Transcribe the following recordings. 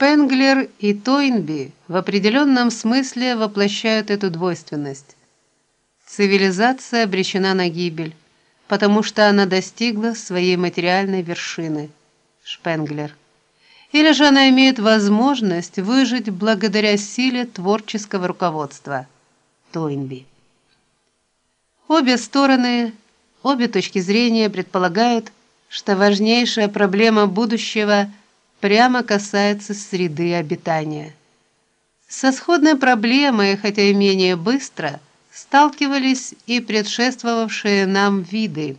Шпенглер и Тойнби в определенном смысле воплощают эту двойственность. Цивилизация обречена на гибель, потому что она достигла своей материальной вершины. Шпенглер. Или же она имеет возможность выжить благодаря силе творческого руководства. Тойнби. Обе стороны, обе точки зрения предполагают, что важнейшая проблема будущего прямо касается среды обитания. Со сходной проблемой, хотя и менее быстро, сталкивались и предшествовавшие нам виды,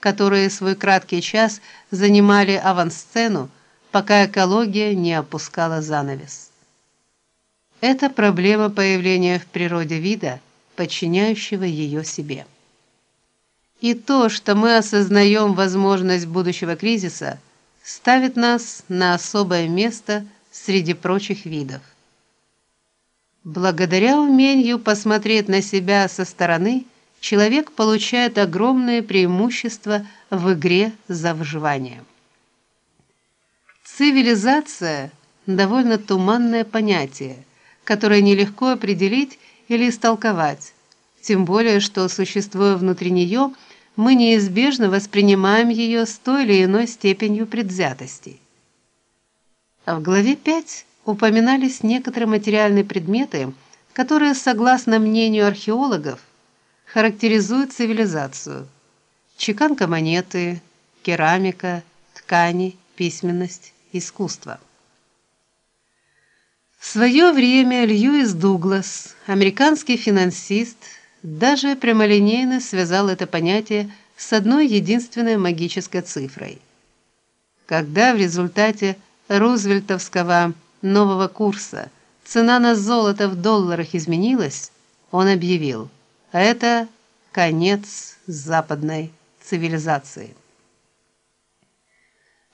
которые свой краткий час занимали авансцену, пока экология не опускала занавес. Это проблема появления в природе вида, подчиняющего ее себе. И то, что мы осознаем возможность будущего кризиса, ставит нас на особое место среди прочих видов. Благодаря умению посмотреть на себя со стороны, человек получает огромное преимущество в игре за выживание. Цивилизация довольно туманное понятие, которое нелегко определить или истолковать, тем более что существуя внутри нее, мы неизбежно воспринимаем ее с той или иной степенью предвзятости. А в главе 5 упоминались некоторые материальные предметы, которые, согласно мнению археологов, характеризуют цивилизацию: чеканка монеты, керамика, ткани, письменность, искусство. В свое время Льюис Дуглас, американский финансист, даже прямолинейно связал это понятие с одной единственной магической цифрой. Когда в результате Рузвельтовского нового курса цена на золото в долларах изменилась, он объявил: "Это конец западной цивилизации".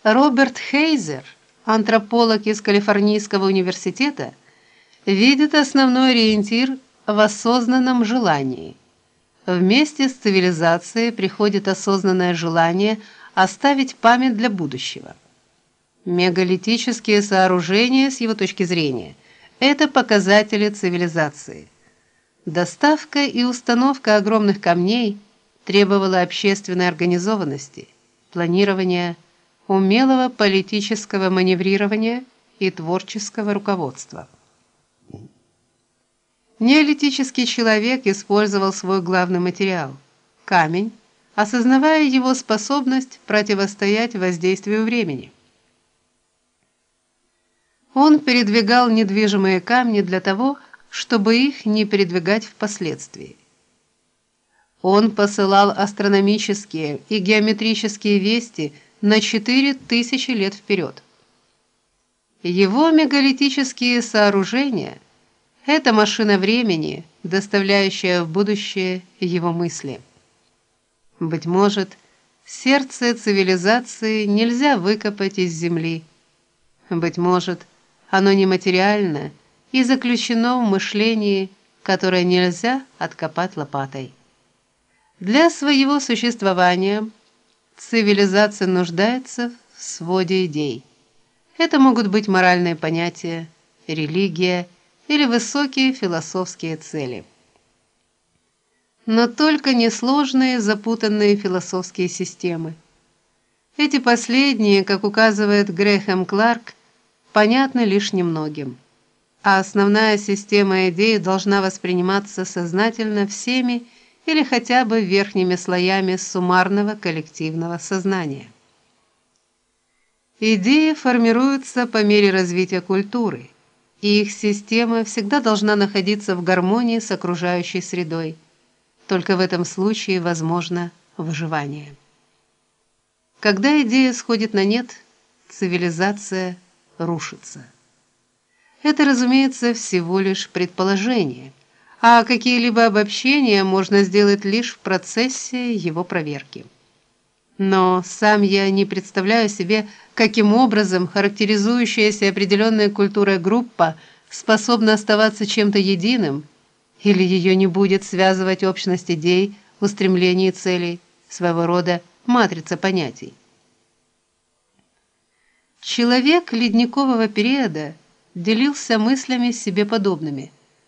Роберт Хейзер, антрополог из Калифорнийского университета, видит основной ориентир в осознанном желании. Вместе с цивилизацией приходит осознанное желание оставить память для будущего. Мегалитические сооружения с его точки зрения это показатели цивилизации. Доставка и установка огромных камней требовала общественной организованности, планирования, умелого политического маневрирования и творческого руководства. Неолитический человек использовал свой главный материал камень, осознавая его способность противостоять воздействию времени. Он передвигал недвижимые камни для того, чтобы их не передвигать впоследствии. Он посылал астрономические и геометрические вести на четыре тысячи лет вперед. Его мегалитические сооружения это машина времени, доставляющая в будущее его мысли. Быть может, сердце цивилизации нельзя выкопать из земли. Быть может, оно нематериально и заключено в мышлении, которое нельзя откопать лопатой. Для своего существования цивилизация нуждается в своде идей. Это могут быть моральные понятия, религия или высокие философские цели. Но только не сложные, запутанные философские системы. Эти последние, как указывает Грэхэм Кларк, понятны лишь немногим. А основная система идей должна восприниматься сознательно всеми или хотя бы верхними слоями суммарного коллективного сознания. Идеи формируются по мере развития культуры, и их система всегда должна находиться в гармонии с окружающей средой. Только в этом случае возможно выживание. Когда идея сходит на нет, цивилизация рушится. Это, разумеется, всего лишь предположение, а какие-либо обобщения можно сделать лишь в процессе его проверки. Но сам я не представляю себе, каким образом характеризующаяся определенной культурой группа способна оставаться чем-то единым, или ее не будет связывать общность идей, устремлений и целей, своего рода матрица понятий. Человек ледникового периода делился мыслями с себе подобными –